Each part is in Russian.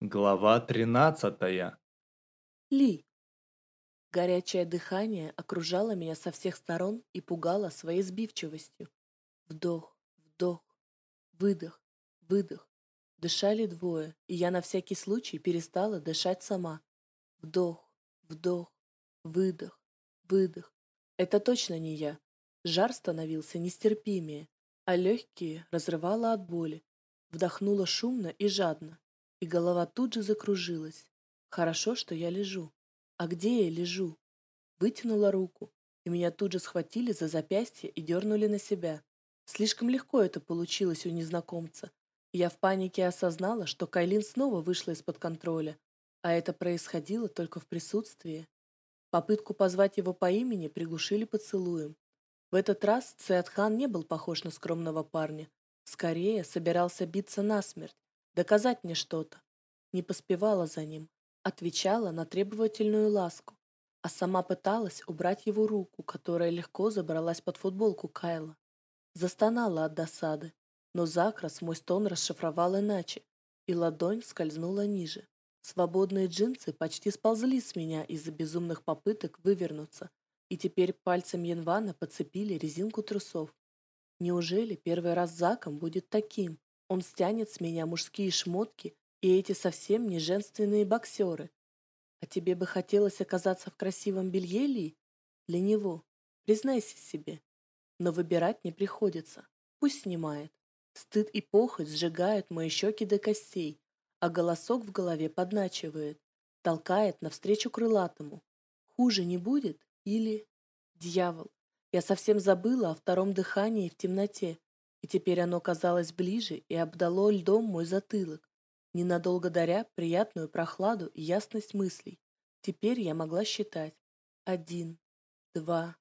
Глава тринадцатая. Ли. Горячее дыхание окружало меня со всех сторон и пугало своей сбивчивостью. Вдох, вдох, выдох, выдох. Дышали двое, и я на всякий случай перестала дышать сама. Вдох, вдох, выдох, выдох. Это точно не я. Жар становился нестерпимее, а легкие разрывало от боли. Вдохнула шумно и жадно, и голова тут же закружилась. Хорошо, что я лежу. А где я лежу? Вытянула руку, и меня тут же схватили за запястье и дернули на себя. Слишком легко это получилось у незнакомца. Я в панике осознала, что Кайлин снова вышла из-под контроля, а это происходило только в присутствии. Попытку позвать его по имени приглушили поцелуем. В этот раз Циатхан не был похож на скромного парня. Скорее, собирался биться насмерть, доказать мне что-то. Не поспевала за ним, отвечала на требовательную ласку, а сама пыталась убрать его руку, которая легко забралась под футболку Кайла. Застонала от досады, но Закрас мой стон расшифровал иначе, и ладонь скользнула ниже. Свободные джинсы почти сползли с меня из-за безумных попыток вывернуться, и теперь пальцем Янвана подцепили резинку трусов. Неужели первый раз Заком будет таким? Он стянет с меня мужские шмотки и эти совсем не женственные боксеры. А тебе бы хотелось оказаться в красивом белье ли? Для него. Признайся себе. Но выбирать не приходится. Пусть снимает. Стыд и похоть сжигают мои щеки до костей, а голосок в голове подначивает, толкает навстречу крылатому. Хуже не будет? Или... Дьявол, я совсем забыла о втором дыхании в темноте, и теперь оно казалось ближе и обдало льдом мой затылок, ненадолго даря приятную прохладу и ясность мыслей. Теперь я могла считать. Один, два,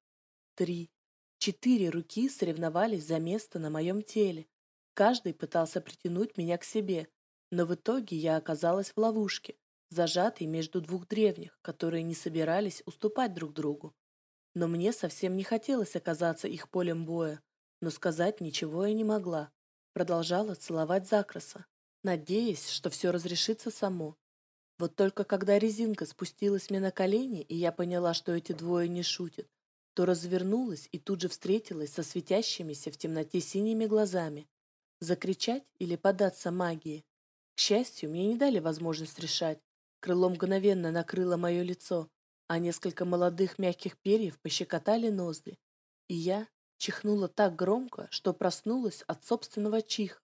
три, четыре руки соревновались за место на моем теле. Каждый пытался притянуть меня к себе, но в итоге я оказалась в ловушке, зажатой между двух древних, которые не собирались уступать друг другу. Но мне совсем не хотелось оказаться их полем боя, но сказать ничего я не могла. Продолжала целовать Закраса, надеясь, что все разрешится само. Вот только когда резинка спустилась мне на колени, и я поняла, что эти двое не шутят, то развернулась и тут же встретилась со светящимися в темноте синими глазами. Закричать или податься магии? К счастью, мне не дали возможность решать. Крыло мгновенно накрыло мое лицо, а несколько молодых мягких перьев пощекотали ноздри. И я, Чихнула так громко, что проснулась от собственного чиха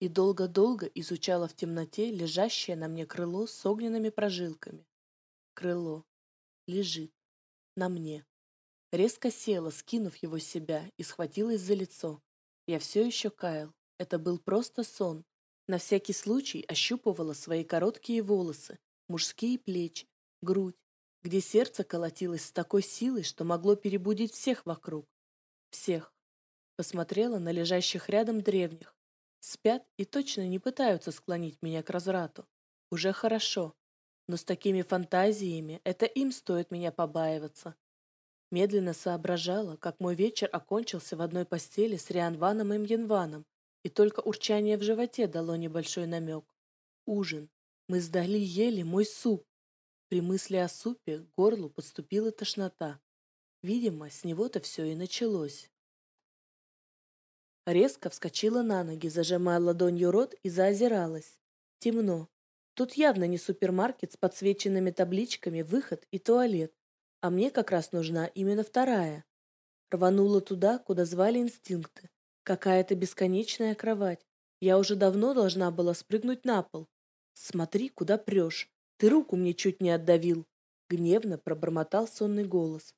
и долго-долго изучала в темноте лежащее на мне крыло с огненными прожилками. Крыло. Лежит. На мне. Резко села, скинув его с себя, и схватилась за лицо. Я все еще каял. Это был просто сон. На всякий случай ощупывала свои короткие волосы, мужские плечи, грудь, где сердце колотилось с такой силой, что могло перебудить всех вокруг. Всех. Посмотрела на лежащих рядом древних. Спят и точно не пытаются склонить меня к разврату. Уже хорошо. Но с такими фантазиями это им стоит меня побаиваться. Медленно соображала, как мой вечер окончился в одной постели с Рианваном и Мьенваном, и только урчание в животе дало небольшой намек. Ужин. Мы сдали ели мой суп. При мысли о супе к горлу подступила тошнота. Видимо, с него-то все и началось. Резко вскочила на ноги, зажимая ладонью рот и заозиралась. Темно. Тут явно не супермаркет с подсвеченными табличками «Выход» и «Туалет», а мне как раз нужна именно вторая. Рванула туда, куда звали инстинкты. Какая-то бесконечная кровать. Я уже давно должна была спрыгнуть на пол. Смотри, куда прешь. Ты руку мне чуть не отдавил. Гневно пробормотал сонный голос.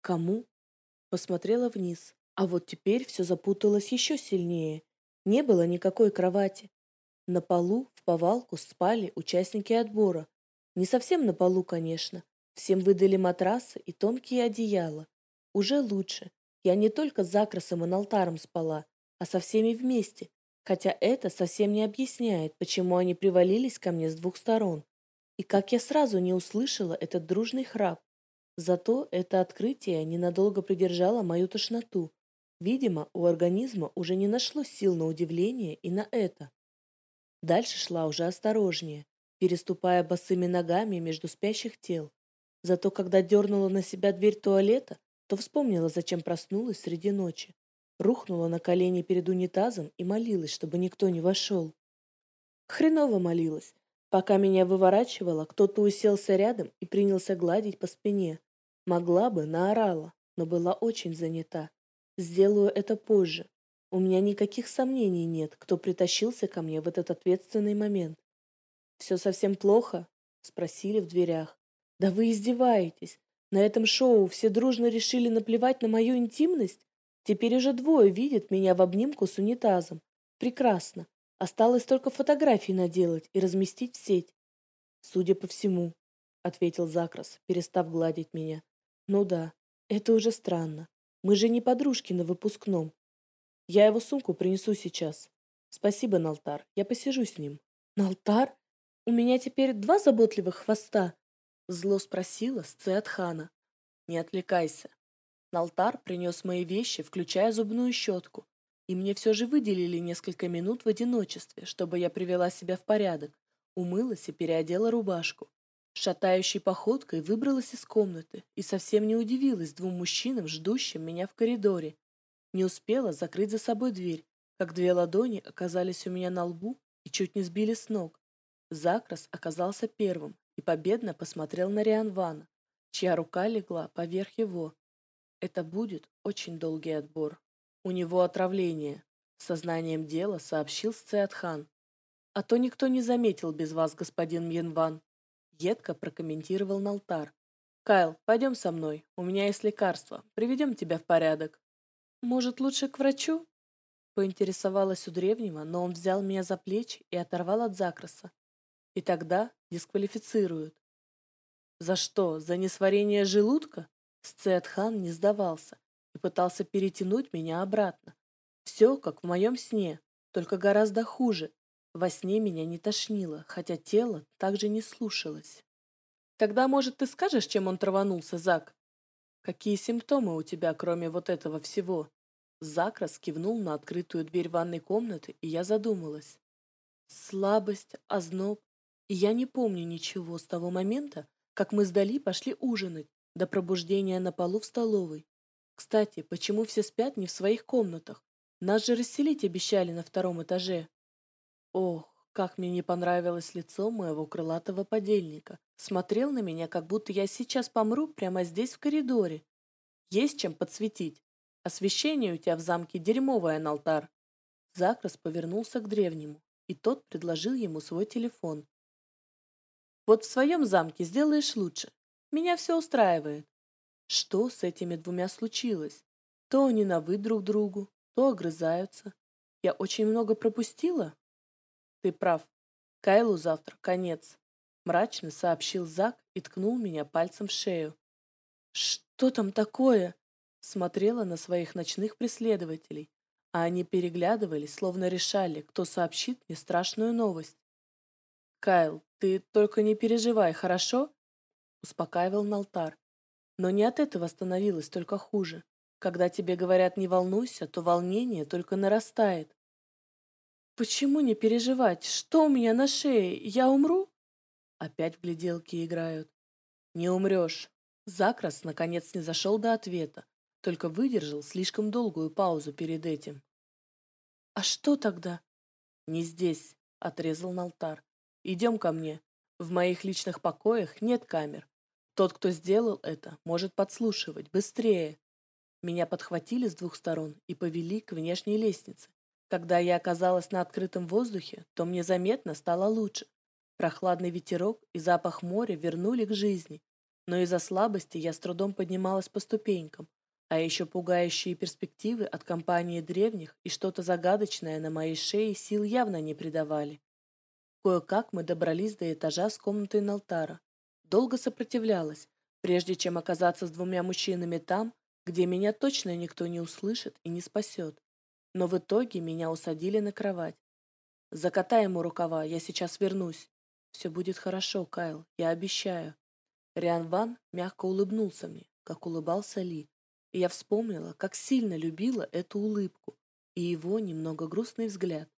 Кому? Посмотрела вниз. А вот теперь все запуталось еще сильнее. Не было никакой кровати. На полу в повалку спали участники отбора. Не совсем на полу, конечно. Всем выдали матрасы и тонкие одеяла. Уже лучше. Я не только с Закрасом и Налтаром спала, а со всеми вместе. Хотя это совсем не объясняет, почему они привалились ко мне с двух сторон. И как я сразу не услышала этот дружный храп. Зато это открытие ненадолго придержало мою тошноту. Видимо, у организма уже не нашлось сил на удивление и на это. Дальше шла уже осторожнее. переступая босыми ногами между спящих тел. Зато когда дернула на себя дверь туалета, то вспомнила, зачем проснулась среди ночи. Рухнула на колени перед унитазом и молилась, чтобы никто не вошел. Хреново молилась. Пока меня выворачивало, кто-то уселся рядом и принялся гладить по спине. Могла бы, наорала, но была очень занята. Сделаю это позже. У меня никаких сомнений нет, кто притащился ко мне в этот ответственный момент. «Все совсем плохо?» — спросили в дверях. «Да вы издеваетесь. На этом шоу все дружно решили наплевать на мою интимность? Теперь уже двое видят меня в обнимку с унитазом. Прекрасно. Осталось только фотографии наделать и разместить в сеть. Судя по всему, — ответил Закрас, перестав гладить меня. Ну да, это уже странно. Мы же не подружки на выпускном. Я его сумку принесу сейчас. Спасибо, Налтар. Я посижу с ним. Налтар? У меня теперь два заботливых хвоста? Зло спросила Сциатхана. Не отвлекайся. Налтар принес мои вещи, включая зубную щетку, и мне все же выделили несколько минут в одиночестве, чтобы я привела себя в порядок, умылась и переодела рубашку. Шатающей походкой выбралась из комнаты и совсем не удивилась двум мужчинам, ждущим меня в коридоре. Не успела закрыть за собой дверь, как две ладони оказались у меня на лбу и чуть не сбили с ног. Закрас оказался первым и победно посмотрел на Рианвана, чья рука легла поверх его. Это будет очень долгий отбор. У него отравление, сознанием дела сообщил Сциатхан. А то никто не заметил без вас, господин Мьенван. Едко прокомментировал Налтар. «Кайл, пойдем со мной. У меня есть лекарство. Приведем тебя в порядок». «Может, лучше к врачу?» Поинтересовалась у древнего, но он взял меня за плечи и оторвал от закраса. И тогда дисквалифицируют. «За что? За несварение желудка?» Сцетхан не сдавался и пытался перетянуть меня обратно. Все, как в моем сне, только гораздо хуже. Во сне меня не тошнило, хотя тело также не слушалось. Тогда, может, ты скажешь, чем он траванулся, Зак? Какие симптомы у тебя, кроме вот этого всего? Зак раскивнул на открытую дверь ванной комнаты, и я задумалась. Слабость, озноб. И я не помню ничего с того момента, как мы с Дали пошли ужинать, до пробуждения на полу в столовой. Кстати, почему все спят не в своих комнатах? Нас же расселить обещали на втором этаже. Ох, как мне не понравилось лицо моего крылатого подельника. Смотрел на меня, как будто я сейчас помру прямо здесь в коридоре. Есть чем подсветить. Освещение у тебя в замке дерьмовое, Налтар. Закрас повернулся к древнему, и тот предложил ему свой телефон. Вот в своем замке сделаешь лучше. Меня все устраивает. Что с этими двумя случилось? То они на «вы» друг другу, то огрызаются. Я очень много пропустила? Ты прав. Кайлу завтра конец. Мрачно сообщил Зак и ткнул меня пальцем в шею. Что там такое? Смотрела на своих ночных преследователей, а они переглядывались, словно решали, кто сообщит мне страшную новость. «Кайл, ты только не переживай, хорошо?» Успокаивал Налтар. Но не от этого становилось только хуже. Когда тебе говорят «не волнуйся», то волнение только нарастает. Почему не переживать? Что у меня на шее? Я умру? Опять в гляделки играют. Не умрешь. Закрас наконец не зашел до ответа, только выдержал слишком долгую паузу перед этим. А что тогда? Не здесь, отрезал Налтар. Идем ко мне. В моих личных покоях нет камер. Тот, кто сделал это, может подслушивать. Быстрее. Меня подхватили с двух сторон и повели к внешней лестнице. Когда я оказалась на открытом воздухе, то мне заметно стало лучше. Прохладный ветерок и запах моря вернули к жизни, но из-за слабости я с трудом поднималась по ступенькам, а еще пугающие перспективы от компании древних и что-то загадочное на моей шее сил явно не придавали. Кое-как мы добрались до этажа с комнатой Налтара. Долго сопротивлялась, прежде чем оказаться с двумя мужчинами там, где меня точно никто не услышит и не спасет. Но в итоге меня усадили на кровать. Закатай ему рукава, я сейчас вернусь. Все будет хорошо, Кайл, я обещаю. Риан Ван мягко улыбнулся мне, как улыбался Ли. И я вспомнила, как сильно любила эту улыбку и его немного грустный взгляд.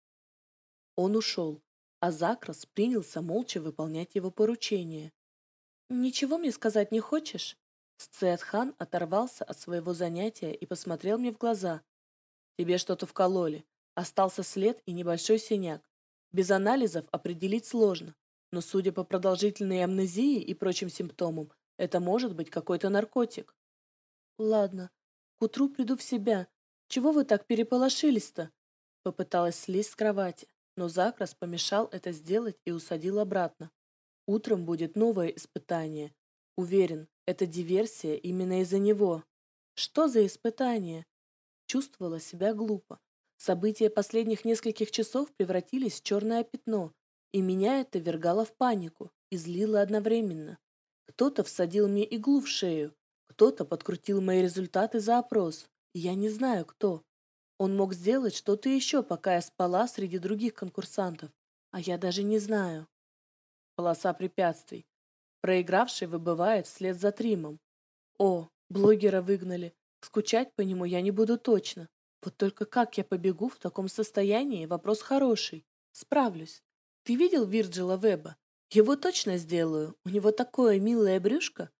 Он ушел, а Закрас принялся молча выполнять его поручение. «Ничего мне сказать не хочешь?» Сцеатхан оторвался от своего занятия и посмотрел мне в глаза. «Тебе что-то вкололи. Остался след и небольшой синяк. Без анализов определить сложно, но судя по продолжительной амнезии и прочим симптомам, это может быть какой-то наркотик». «Ладно, к утру приду в себя. Чего вы так переполошились-то?» Попыталась слезть с кровати, но Закрас помешал это сделать и усадил обратно. Утром будет новое испытание. Уверен, это диверсия именно из-за него. Что за испытание? Чувствовала себя глупо. События последних нескольких часов превратились в черное пятно, и меня это вергало в панику и злило одновременно. Кто-то всадил мне иглу в шею, кто-то подкрутил мои результаты за опрос, я не знаю, кто. Он мог сделать что-то еще, пока я спала среди других конкурсантов, а я даже не знаю. Полоса препятствий. Проигравший выбывает вслед за Тримом. О, блогера выгнали. Скучать по нему я не буду точно. Вот только как я побегу в таком состоянии, вопрос хороший. Справлюсь. Ты видел Вирджила Веба? Его точно сделаю. У него такое милое брюшко.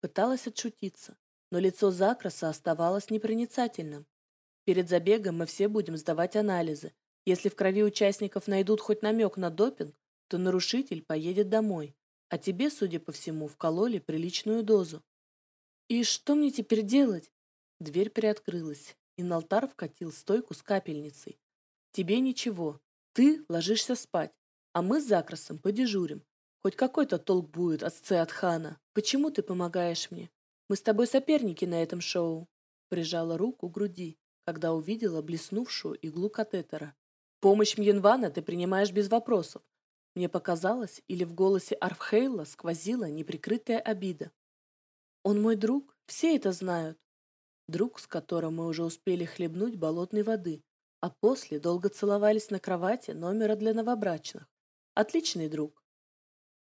Пыталась отшутиться, но лицо Закраса оставалось непроницательным. Перед забегом мы все будем сдавать анализы. Если в крови участников найдут хоть намек на допинг, то нарушитель поедет домой. А тебе, судя по всему, вкололи приличную дозу. И что мне теперь делать? Дверь приоткрылась, и Налтар вкатил стойку с капельницей. Тебе ничего. Ты ложишься спать, а мы с Закрасом подежурим. Хоть какой-то толк будет от Сцеатхана. Почему ты помогаешь мне? Мы с тобой соперники на этом шоу. Прижала руку к груди, когда увидела блеснувшую иглу катетера. Помощь Мьенвана ты принимаешь без вопросов, мне показалось, или в голосе Арфхейла сквозила неприкрытая обида. «Он мой друг, все это знают. Друг, с которым мы уже успели хлебнуть болотной воды, а после долго целовались на кровати номера для новобрачных. Отличный друг.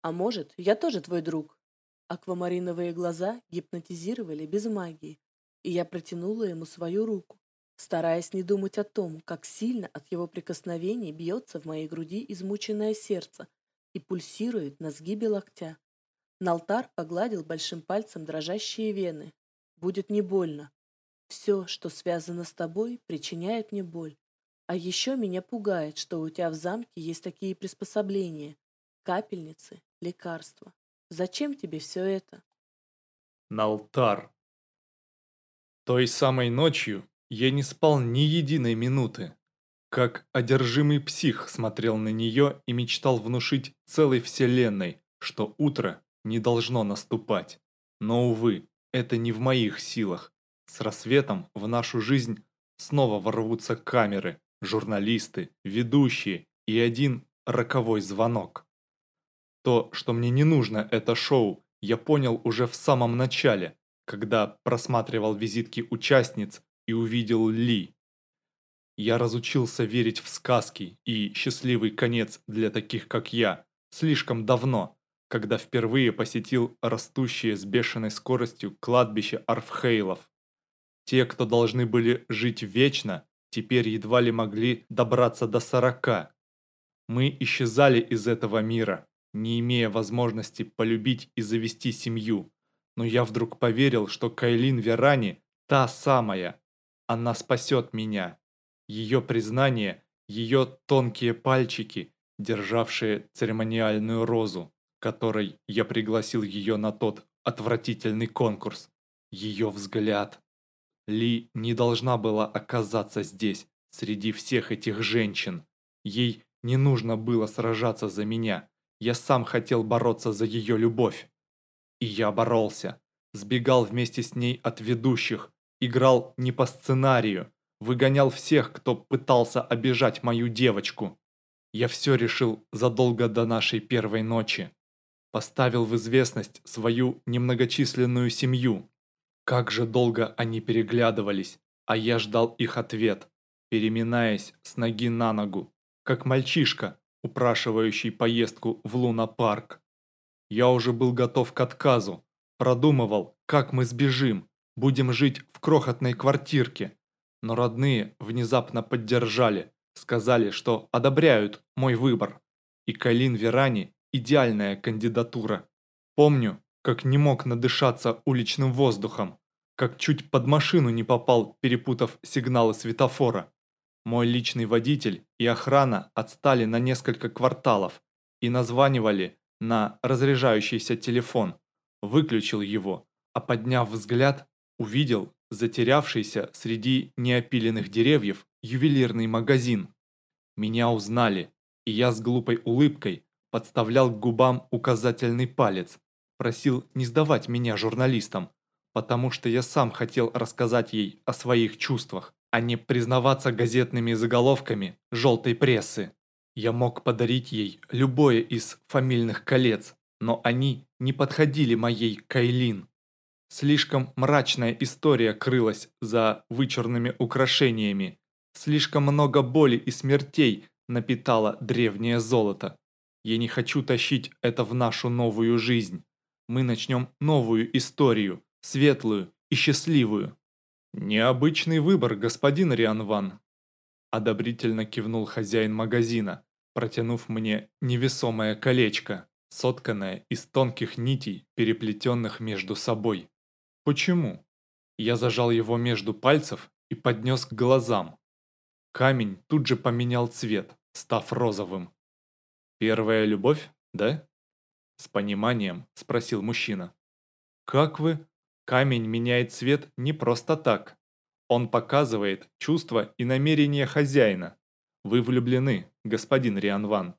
А может, я тоже твой друг?» Аквамариновые глаза гипнотизировали без магии, и я протянула ему свою руку, стараясь не думать о том, как сильно от его прикосновений бьется в моей груди измученное сердце и пульсирует на сгибе локтя. Налтар погладил большим пальцем дрожащие вены. «Будет не больно. Все, что связано с тобой, причиняет мне боль. А еще меня пугает, что у тебя в замке есть такие приспособления. Капельницы, лекарства. Зачем тебе все это?» Налтар. Той самой ночью я не спал ни единой минуты. Как одержимый псих смотрел на нее и мечтал внушить целой вселенной, что утро не должно наступать. Но, увы, это не в моих силах. С рассветом в нашу жизнь снова ворвутся камеры, журналисты, ведущие и один роковой звонок. То, что мне не нужно это шоу, я понял уже в самом начале, когда просматривал визитки участниц и увидел Ли. Я разучился верить в сказки и счастливый конец для таких, как я, слишком давно, когда впервые посетил растущее с бешеной скоростью кладбище Арфхейлов. Те, кто должны были жить вечно, теперь едва ли могли добраться до сорока. Мы исчезали из этого мира, не имея возможности полюбить и завести семью. Но я вдруг поверил, что Кайлин Верани – та самая, она спасет меня. Ее признание, ее тонкие пальчики, державшие церемониальную розу, которой я пригласил ее на тот отвратительный конкурс. Ее взгляд. Ли не должна была оказаться здесь, среди всех этих женщин. Ей не нужно было сражаться за меня. Я сам хотел бороться за ее любовь. И я боролся. Сбегал вместе с ней от ведущих, играл не по сценарию, выгонял всех, кто пытался обижать мою девочку. Я все решил задолго до нашей первой ночи. Поставил в известность свою немногочисленную семью. Как же долго они переглядывались, а я ждал их ответ, переминаясь с ноги на ногу, как мальчишка, упрашивающий поездку в лунопарк. Я уже был готов к отказу, продумывал, как мы сбежим, Будем жить в крохотной квартирке. Но родные внезапно поддержали, сказали, что одобряют мой выбор. и Кайлин Верани – идеальная кандидатура. Помню, как не мог надышаться уличным воздухом, как чуть под машину не попал, перепутав сигналы светофора. Мой личный водитель и охрана отстали на несколько кварталов и названивали на разряжающийся телефон. Выключил его, а подняв взгляд, увидел затерявшийся среди неопиленных деревьев ювелирный магазин. Меня узнали, и я с глупой улыбкой подставлял к губам указательный палец, просил не сдавать меня журналистам, потому что я сам хотел рассказать ей о своих чувствах, а не признаваться газетными заголовками желтой прессы. Я мог подарить ей любое из фамильных колец, но они не подходили моей Кайлин. Слишком мрачная история крылась за вычурными украшениями. Слишком много боли и смертей напитало древнее золото. Я не хочу тащить это в нашу новую жизнь. Мы начнем новую историю, светлую и счастливую. Необычный выбор, господин Рианван. Одобрительно кивнул хозяин магазина, протянув мне невесомое колечко, сотканное из тонких нитей, переплетенных между собой. Почему? Я зажал его между пальцев и поднес к глазам. Камень тут же поменял цвет, став розовым. «Первая любовь, да?» С пониманием спросил мужчина. «Как вы?» Камень меняет цвет не просто так. Он показывает чувства и намерения хозяина. Вы влюблены, господин Рианван.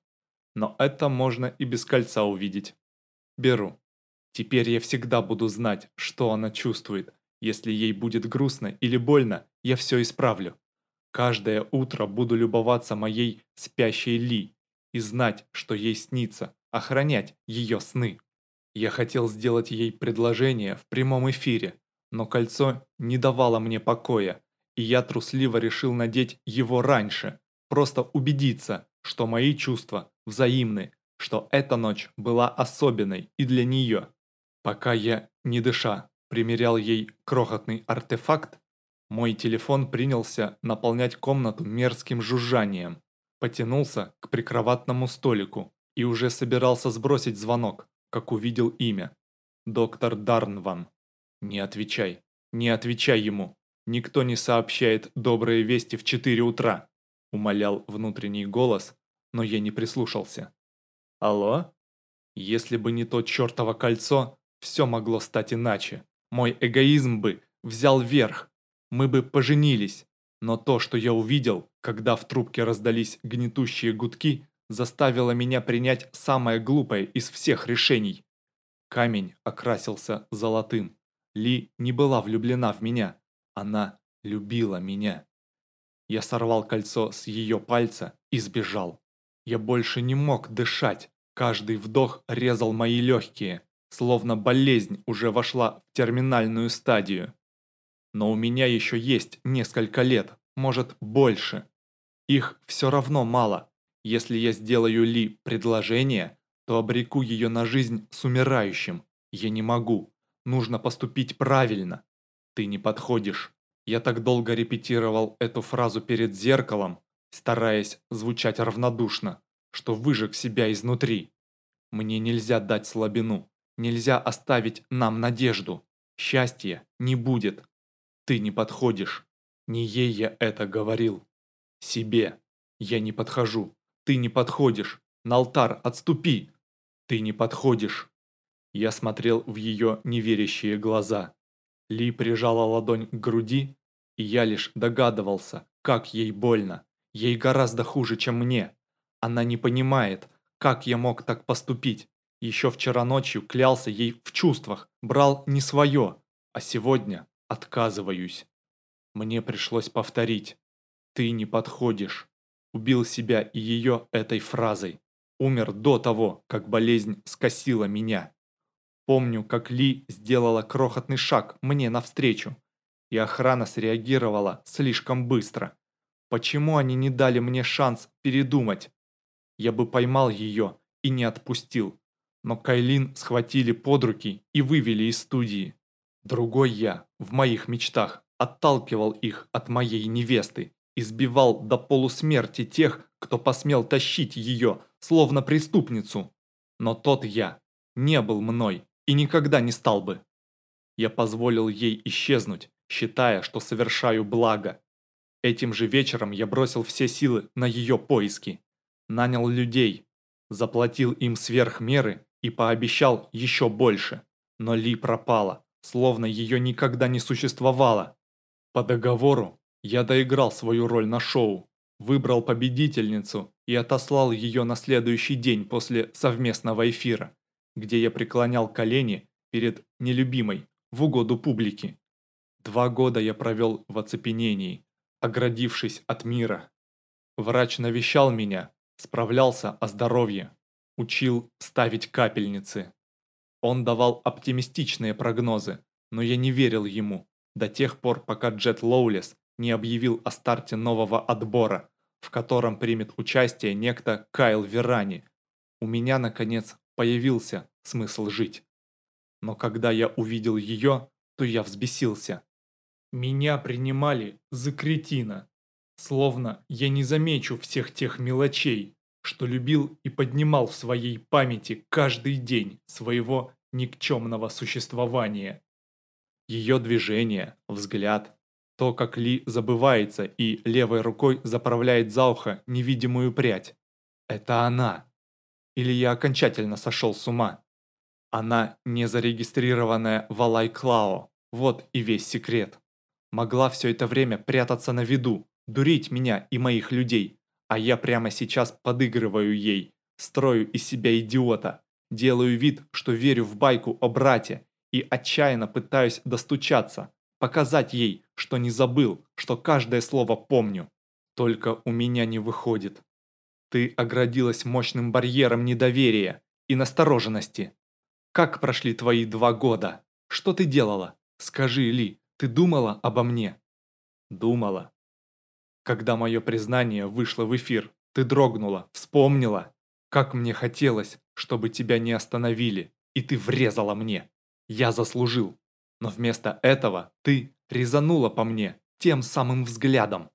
Но это можно и без кольца увидеть. Беру. Теперь я всегда буду знать, что она чувствует. Если ей будет грустно или больно, я все исправлю. Каждое утро буду любоваться моей спящей Ли и знать, что ей снится, охранять ее сны. Я хотел сделать ей предложение в прямом эфире, но кольцо не давало мне покоя, и я трусливо решил надеть его раньше, просто убедиться, что мои чувства взаимны, что эта ночь была особенной и для нее. Пока я, не дыша, примерял ей крохотный артефакт, мой телефон принялся наполнять комнату мерзким жужжанием, потянулся к прикроватному столику и уже собирался сбросить звонок, как увидел имя. Доктор Дарнван. Не отвечай. Не отвечай ему. Никто не сообщает добрые вести в 4 утра. Умолял внутренний голос, но я не прислушался. Алло? Если бы не то чертово кольцо, все могло стать иначе. Мой эгоизм бы взял верх. Мы бы поженились. Но то, что я увидел, когда в трубке раздались гнетущие гудки, заставило меня принять самое глупое из всех решений. Камень окрасился золотым. Ли не была влюблена в меня. Она любила меня. Я сорвал кольцо с ее пальца и сбежал. Я больше не мог дышать. Каждый вдох резал мои легкие, словно болезнь уже вошла в терминальную стадию. Но у меня еще есть несколько лет, может больше. Их все равно мало, если я сделаю Ли предложение, то обреку ее на жизнь с умирающим. Я не могу. Нужно поступить правильно. Ты не подходишь. Я так долго репетировал эту фразу перед зеркалом, стараясь звучать равнодушно, что выжег себя изнутри. Мне нельзя дать слабину. Нельзя оставить нам надежду. Счастья не будет. Ты не подходишь. Не ей я это говорил. Себе. Я не подхожу. Ты не подходишь. Налтар, отступи. Ты не подходишь. Я смотрел в ее неверящие глаза. Ли прижала ладонь к груди, и я лишь догадывался, как ей больно. Ей гораздо хуже, чем мне. Она не понимает, как я мог так поступить. Еще вчера ночью клялся ей в чувствах, брал не свое, а сегодня отказываюсь. Мне пришлось повторить. Ты не подходишь убил себя и ее этой фразой. Умер до того, как болезнь скосила меня. Помню, как Ли сделала крохотный шаг мне навстречу, и охрана среагировала слишком быстро. Почему они не дали мне шанс передумать? Я бы поймал ее и не отпустил, но Кайлин схватили под руки и вывели из студии. Другой я, в моих мечтах, отталкивал их от моей невесты избивал до полусмерти тех, кто посмел тащить ее, словно преступницу. Но тот я не был мной и никогда не стал бы. Я позволил ей исчезнуть, считая, что совершаю благо. Этим же вечером я бросил все силы на ее поиски. Нанял людей, заплатил им сверх меры и пообещал еще больше. Но Ли пропала, словно ее никогда не существовало. По договору я доиграл свою роль на шоу, выбрал победительницу и отослал ее на следующий день после совместного эфира, где я преклонял колени перед нелюбимой в угоду публики. Два года я провел в оцепенении, оградившись от мира. Врач навещал меня, справлялся о здоровье, учил ставить капельницы. Он давал оптимистичные прогнозы, но я не верил ему, до тех пор, пока Джет Лоулес не объявил о старте нового отбора, в котором примет участие некто Кайл Верани. У меня, наконец, появился смысл жить. Но когда я увидел ее, то я взбесился. Меня принимали за кретина, словно я не замечу всех тех мелочей, что любил и поднимал в своей памяти каждый день своего никчемного существования. Ее движение, взгляд, то, как Ли забывается и левой рукой заправляет за ухо невидимую прядь. Это она. Или я окончательно сошел с ума. Она не зарегистрированная в Алай-Клао. Вот и весь секрет. Могла все это время прятаться на виду, дурить меня и моих людей. А я прямо сейчас подыгрываю ей, строю из себя идиота, делаю вид, что верю в байку о брате и отчаянно пытаюсь достучаться, показать ей, что не забыл, что каждое слово помню. Только у меня не выходит. Ты оградилась мощным барьером недоверия и настороженности. Как прошли твои два года? Что ты делала? Скажи, Ли, ты думала обо мне? Думала. Когда мое признание вышло в эфир, ты дрогнула, вспомнила, как мне хотелось, чтобы тебя не остановили, и ты врезала мне. Я заслужил. Но вместо этого ты резанула по мне тем самым взглядом.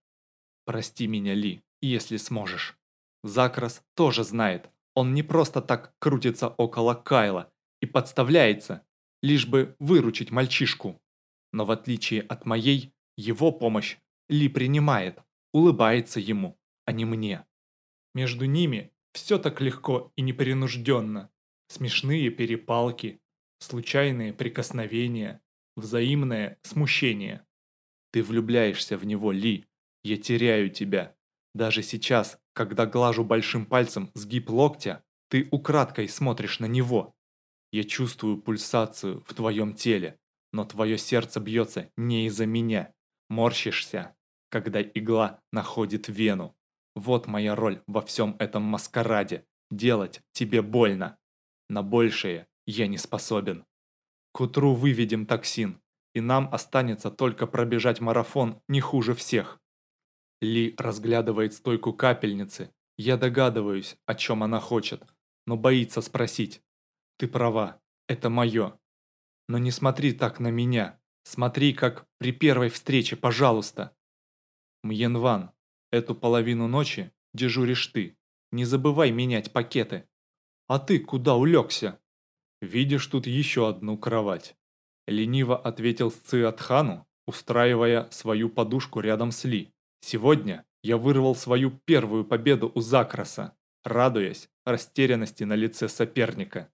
Прости меня, Ли, если сможешь. Закрас тоже знает, он не просто так крутится около Кайла и подставляется, лишь бы выручить мальчишку. Но в отличие от моей, его помощь Ли принимает, улыбается ему, а не мне. Между ними все так легко и непринужденно. Смешные перепалки, случайные прикосновения, взаимное смущение. Ты влюбляешься в него, Ли. Я теряю тебя. Даже сейчас, когда глажу большим пальцем сгиб локтя, ты украдкой смотришь на него. Я чувствую пульсацию в твоем теле, но твое сердце бьется не из-за меня. Морщишься, когда игла находит вену. Вот моя роль во всем этом маскараде. Делать тебе больно. На большее я не способен. К утру выведем токсин, и нам останется только пробежать марафон не хуже всех. Ли разглядывает стойку капельницы. Я догадываюсь, о чем она хочет, но боится спросить. Ты права, это мое. Но не смотри так на меня. Смотри, как при первой встрече, пожалуйста. Мьенван, эту половину ночи дежуришь ты. Не забывай менять пакеты. А ты куда улегся? Видишь тут еще одну кровать. Лениво ответил Сциатхану, устраивая свою подушку рядом с Ли. Сегодня я вырвал свою первую победу у Закраса, радуясь растерянности на лице соперника.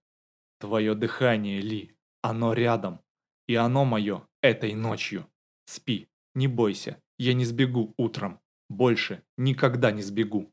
Твое дыхание, Ли, оно рядом. И оно мое этой ночью. Спи, не бойся, я не сбегу утром. Больше никогда не сбегу.